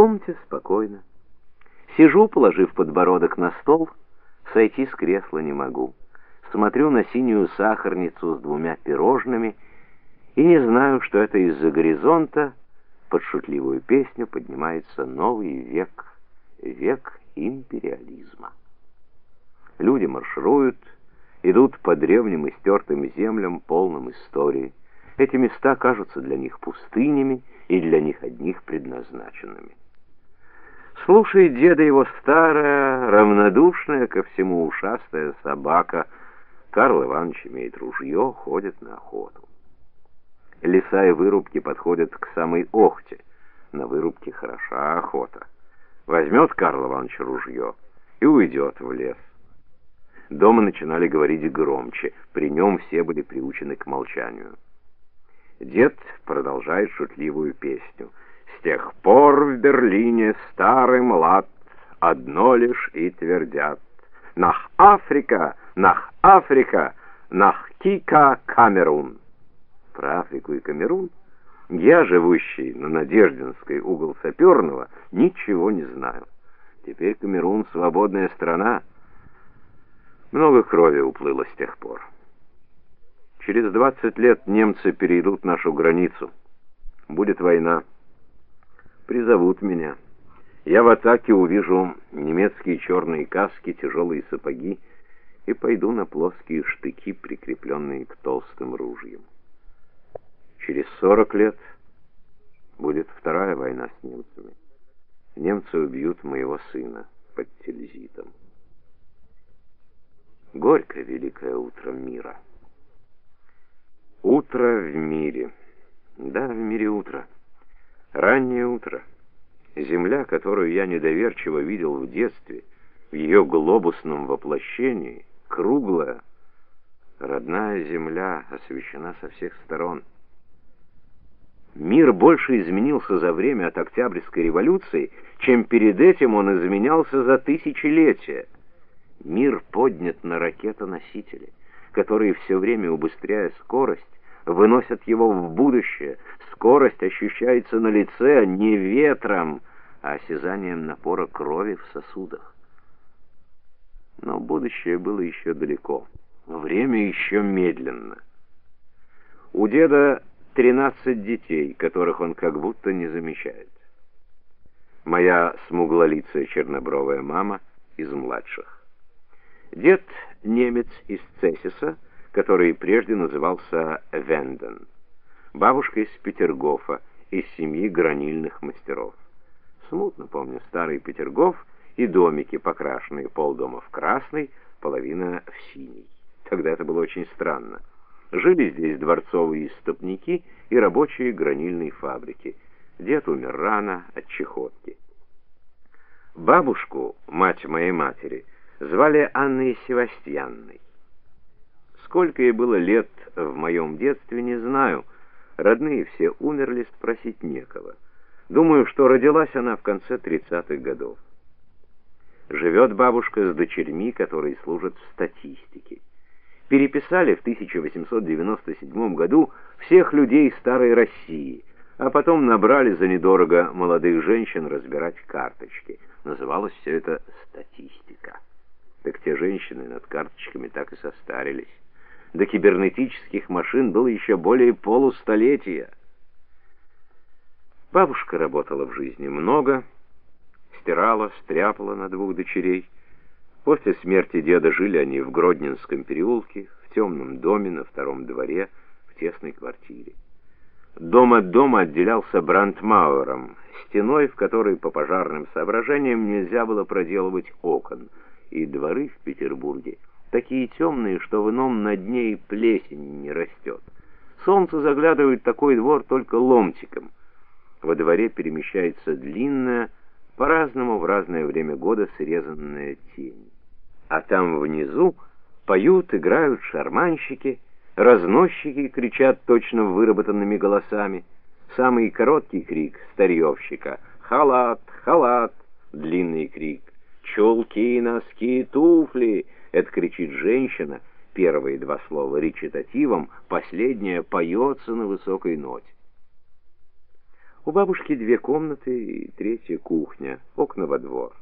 комнате спокойно. Сижу, положив подбородок на стол, сойти с кресла не могу. Смотрю на синюю сахарницу с двумя пирожными и не знаю, что это из-за горизонта под шутливую песню поднимается новый век, век империализма. Люди маршируют, идут по древним и стертым землям, полным истории. Эти места кажутся для них пустынями и для них одних предназначенными. Слушает деда его старая, равнодушная ко всему ушастая собака. Карл Иванович имеет ружье, ходит на охоту. Леса и вырубки подходят к самой Охте. На вырубке хороша охота. Возьмет Карл Иванович ружье и уйдет в лес. Дома начинали говорить громче, при нем все были приучены к молчанию. Дед продолжает шутливую песню. С тех пор в Берлине старый млад одно лишь и твердят. Нах Африка, нах Африка, нах Кика Камерун. Про Африку и Камерун я, живущий на Надеждинской угол Саперного, ничего не знаю. Теперь Камерун свободная страна. Много крови уплыло с тех пор. Через 20 лет немцы перейдут нашу границу. Будет война. Призовут меня. Я в атаке увижу немецкие черные каски, тяжелые сапоги и пойду на плоские штыки, прикрепленные к толстым ружьям. Через 40 лет будет вторая война с немцами. Немцы убьют моего сына под Тильзитом. Горько великое утро мира. Утро в мире. Да, в мире утро. Раннее утро. Земля, которую я недоверчиво видел в детстве, в ее глобусном воплощении, круглая, родная земля освещена со всех сторон. Мир больше изменился за время от Октябрьской революции, чем перед этим он изменялся за тысячелетия. Мир поднят на ракетоносители, которые все время убыстряя скорость, выносят его в будущее. Скорость ощущается на лице не ветром, а осязанием напора крови в сосудах. Но будущее было еще далеко. Время еще медленно. У деда 13 детей, которых он как будто не замечает. Моя смуглолицая чернобровая мама из младших. Дед немец из Цесиса, который прежде назывался Венден. Бабушка из Петергофа, из семьи гранильных мастеров. Смутно помню старый Петергоф и домики, покрашенные полдома в красный, половина в синий. Тогда это было очень странно. Жили здесь дворцовые истопники и рабочие гранильной фабрики. Дед умер рано от чехотки. Бабушку, мать моей матери, звали Анной Севастьянной. Сколько ей было лет в моем детстве, не знаю. Родные все умерли, спросить некого. Думаю, что родилась она в конце 30-х годов. Живет бабушка с дочерьми, которые служат в статистике переписали в 1897 году всех людей старой России, а потом набрали за недорого молодых женщин разбирать карточки. Называлось все это статистика. Так те женщины над карточками так и состарились. До кибернетических машин было еще более полустолетия. Бабушка работала в жизни много, стирала, стряпала на двух дочерей, После смерти деда жили они в Гродненском переулке, в темном доме на втором дворе, в тесной квартире. Дом от дома отделялся брандмауэром, стеной, в которой по пожарным соображениям нельзя было проделывать окон, и дворы в Петербурге такие темные, что в ином на дне и плесень не растет. Солнце заглядывает в такой двор только ломтиком. Во дворе перемещается длинная, по-разному в разное время года срезанная тень. А там внизу поют, играют шарманщики, разносчики кричат точно выработанными голосами. Самый короткий крик старьевщика «Халат! Халат!» Длинный крик «Чулки, носки, туфли!» Это кричит женщина, первые два слова речитативом, последнее поется на высокой ноте. У бабушки две комнаты и третья кухня, окна во двор.